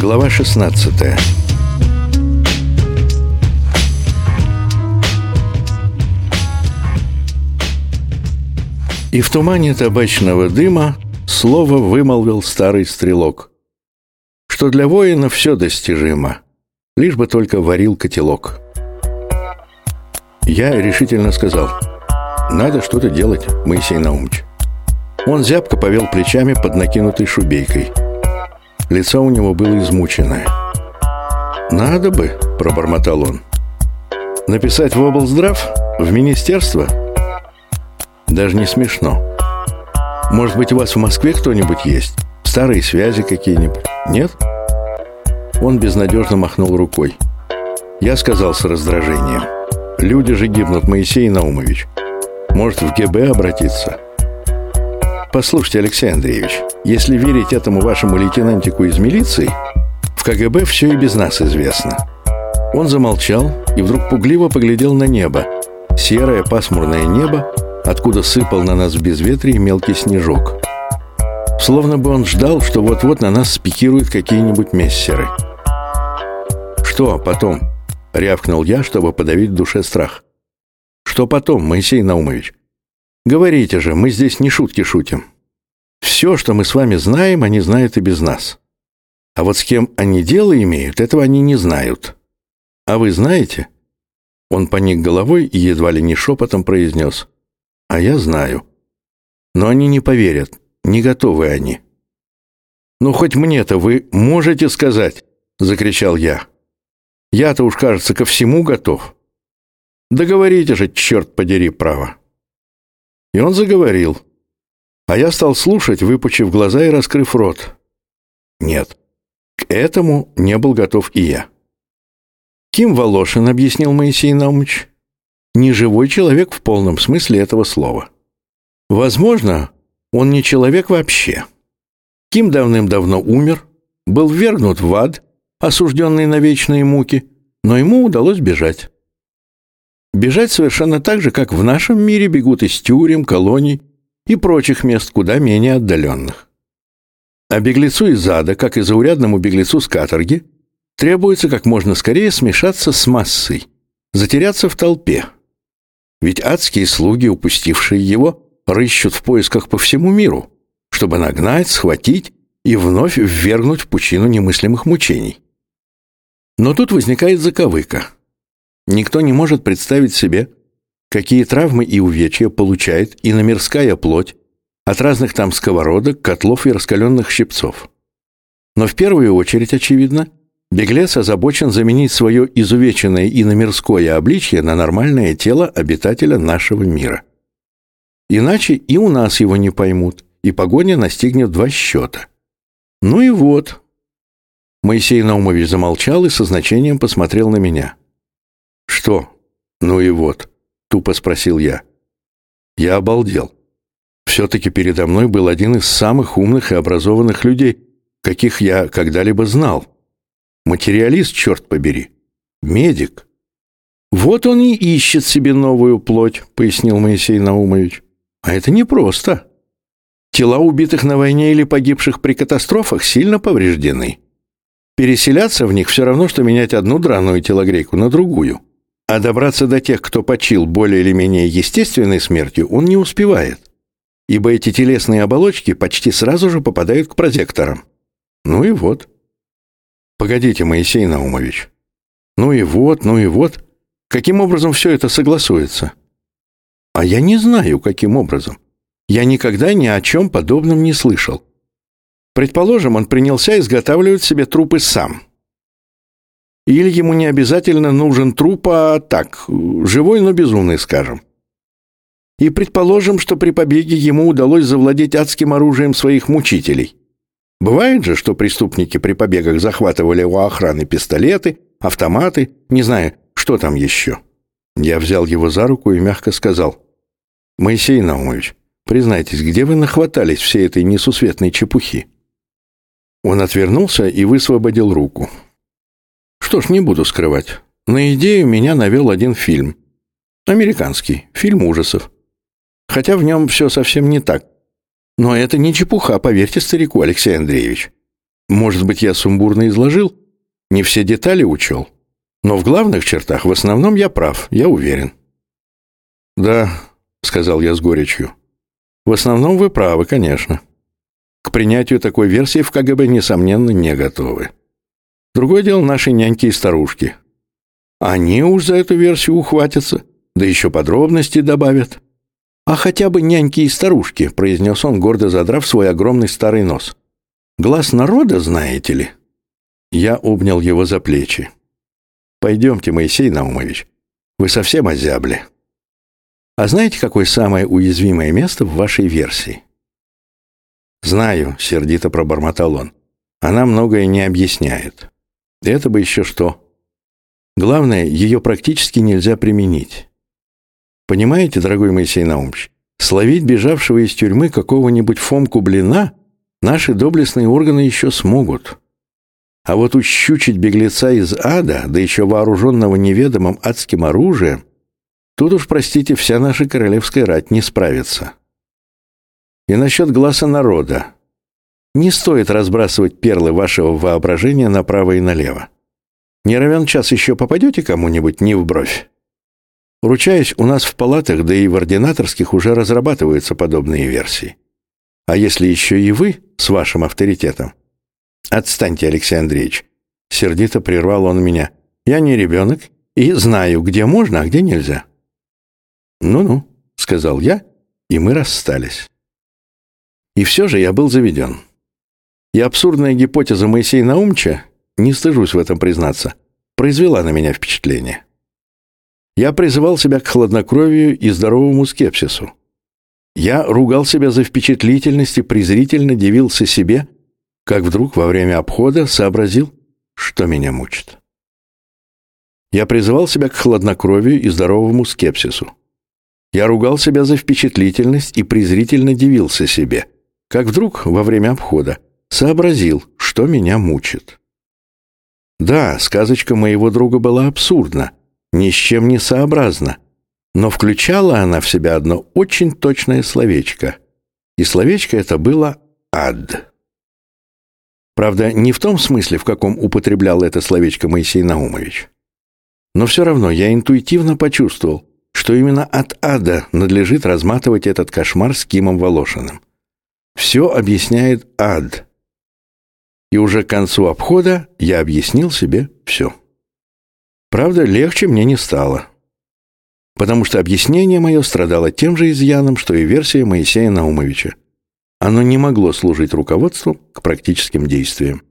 Глава 16 И в тумане табачного дыма слово вымолвил старый стрелок, что для воина все достижимо, лишь бы только варил котелок. Я решительно сказал, надо что-то делать, Моисей Наумович. Он зябко повел плечами под накинутой шубейкой. Лицо у него было измученное. «Надо бы», — пробормотал он. «Написать в облздрав? В министерство?» «Даже не смешно. Может быть, у вас в Москве кто-нибудь есть? Старые связи какие-нибудь? Нет?» Он безнадежно махнул рукой. Я сказал с раздражением. «Люди же гибнут, Моисей Наумович. Может, в ГБ обратиться?» Послушайте, Алексей Андреевич, если верить этому вашему лейтенантику из милиции, в КГБ все и без нас известно. Он замолчал и вдруг пугливо поглядел на небо. Серое пасмурное небо, откуда сыпал на нас в безветрие мелкий снежок. Словно бы он ждал, что вот-вот на нас спикируют какие-нибудь мессеры. «Что потом?» — рявкнул я, чтобы подавить в душе страх. «Что потом, Моисей Наумович? Говорите же, мы здесь не шутки шутим. Все, что мы с вами знаем, они знают и без нас. А вот с кем они дело имеют, этого они не знают. А вы знаете?» Он поник головой и едва ли не шепотом произнес. «А я знаю. Но они не поверят, не готовы они». «Ну, хоть мне-то вы можете сказать?» — закричал я. «Я-то уж, кажется, ко всему готов. Договорите же, черт подери, право». И он заговорил. А я стал слушать, выпучив глаза и раскрыв рот. Нет, к этому не был готов и я. Ким Волошин, объяснил Моисей Наумович, не живой человек в полном смысле этого слова. Возможно, он не человек вообще. Ким давным-давно умер, был ввергнут в ад, осужденный на вечные муки, но ему удалось бежать. Бежать совершенно так же, как в нашем мире бегут из тюрем, колоний и прочих мест куда менее отдаленных. А беглецу из ада, как и заурядному беглецу с каторги, требуется как можно скорее смешаться с массой, затеряться в толпе. Ведь адские слуги, упустившие его, рыщут в поисках по всему миру, чтобы нагнать, схватить и вновь ввергнуть в пучину немыслимых мучений. Но тут возникает заковыка – Никто не может представить себе, какие травмы и увечья получает иномирская плоть от разных там сковородок, котлов и раскаленных щипцов. Но в первую очередь, очевидно, беглец озабочен заменить свое изувеченное иномирское обличье на нормальное тело обитателя нашего мира. Иначе и у нас его не поймут, и погоня настигнет два счета. Ну и вот. Моисей Наумович замолчал и со значением посмотрел на меня. «Что? Ну и вот», — тупо спросил я. Я обалдел. Все-таки передо мной был один из самых умных и образованных людей, каких я когда-либо знал. Материалист, черт побери. Медик. «Вот он и ищет себе новую плоть», — пояснил Моисей Наумович. «А это непросто. Тела убитых на войне или погибших при катастрофах сильно повреждены. Переселяться в них все равно, что менять одну драную телогрейку на другую. А добраться до тех, кто почил более или менее естественной смертью, он не успевает. Ибо эти телесные оболочки почти сразу же попадают к прозекторам. Ну и вот. Погодите, Моисей Наумович. Ну и вот, ну и вот. Каким образом все это согласуется? А я не знаю, каким образом. Я никогда ни о чем подобном не слышал. Предположим, он принялся изготавливать себе трупы сам – или ему не обязательно нужен труп, а так, живой, но безумный, скажем. И предположим, что при побеге ему удалось завладеть адским оружием своих мучителей. Бывает же, что преступники при побегах захватывали у охраны пистолеты, автоматы, не знаю, что там еще. Я взял его за руку и мягко сказал. «Моисей Наумович, признайтесь, где вы нахватались всей этой несусветной чепухи?» Он отвернулся и высвободил руку. Что ж, не буду скрывать. На идею меня навел один фильм. Американский, фильм ужасов. Хотя в нем все совсем не так. Но это не чепуха, поверьте старику, Алексей Андреевич. Может быть, я сумбурно изложил? Не все детали учел? Но в главных чертах в основном я прав, я уверен. «Да», — сказал я с горечью. «В основном вы правы, конечно. К принятию такой версии в КГБ, несомненно, не готовы. Другое дело наши няньки и старушки. Они уж за эту версию ухватятся, да еще подробности добавят. «А хотя бы няньки и старушки», — произнес он, гордо задрав свой огромный старый нос. «Глаз народа, знаете ли?» Я обнял его за плечи. «Пойдемте, Моисей Наумович, вы совсем озябли. А знаете, какое самое уязвимое место в вашей версии?» «Знаю», — сердито пробормотал он. «Она многое не объясняет. Это бы еще что. Главное, ее практически нельзя применить. Понимаете, дорогой Моисей Наумович, словить бежавшего из тюрьмы какого-нибудь Фомку Блина наши доблестные органы еще смогут. А вот ущучить беглеца из ада, да еще вооруженного неведомым адским оружием, тут уж, простите, вся наша королевская рать не справится. И насчет глаза народа. Не стоит разбрасывать перлы вашего воображения направо и налево. Не равен час еще попадете кому-нибудь не в бровь. Ручаюсь, у нас в палатах, да и в ординаторских уже разрабатываются подобные версии. А если еще и вы с вашим авторитетом? Отстаньте, Алексей Андреевич. Сердито прервал он меня. Я не ребенок и знаю, где можно, а где нельзя. Ну-ну, сказал я, и мы расстались. И все же я был заведен. И абсурдная гипотеза Моисея Наумча, не стыжусь в этом признаться, произвела на меня впечатление. Я призывал себя к хладнокровию и здоровому скепсису. Я ругал себя за впечатлительность и презрительно дивился себе, как вдруг во время обхода сообразил, что меня мучит. Я призывал себя к хладнокровию и здоровому скепсису. Я ругал себя за впечатлительность и презрительно дивился себе, как вдруг во время обхода сообразил, что меня мучит. Да, сказочка моего друга была абсурдна — ни с чем не сообразна, но включала она в себя одно очень точное словечко. И словечко это было «ад». Правда, не в том смысле, в каком употреблял это словечко Моисей Наумович. Но все равно я интуитивно почувствовал, что именно от ада надлежит разматывать этот кошмар с Кимом Волошиным. Все объясняет ад. И уже к концу обхода я объяснил себе все. Правда, легче мне не стало. Потому что объяснение мое страдало тем же изъяном, что и версия Моисея Наумовича. Оно не могло служить руководством к практическим действиям.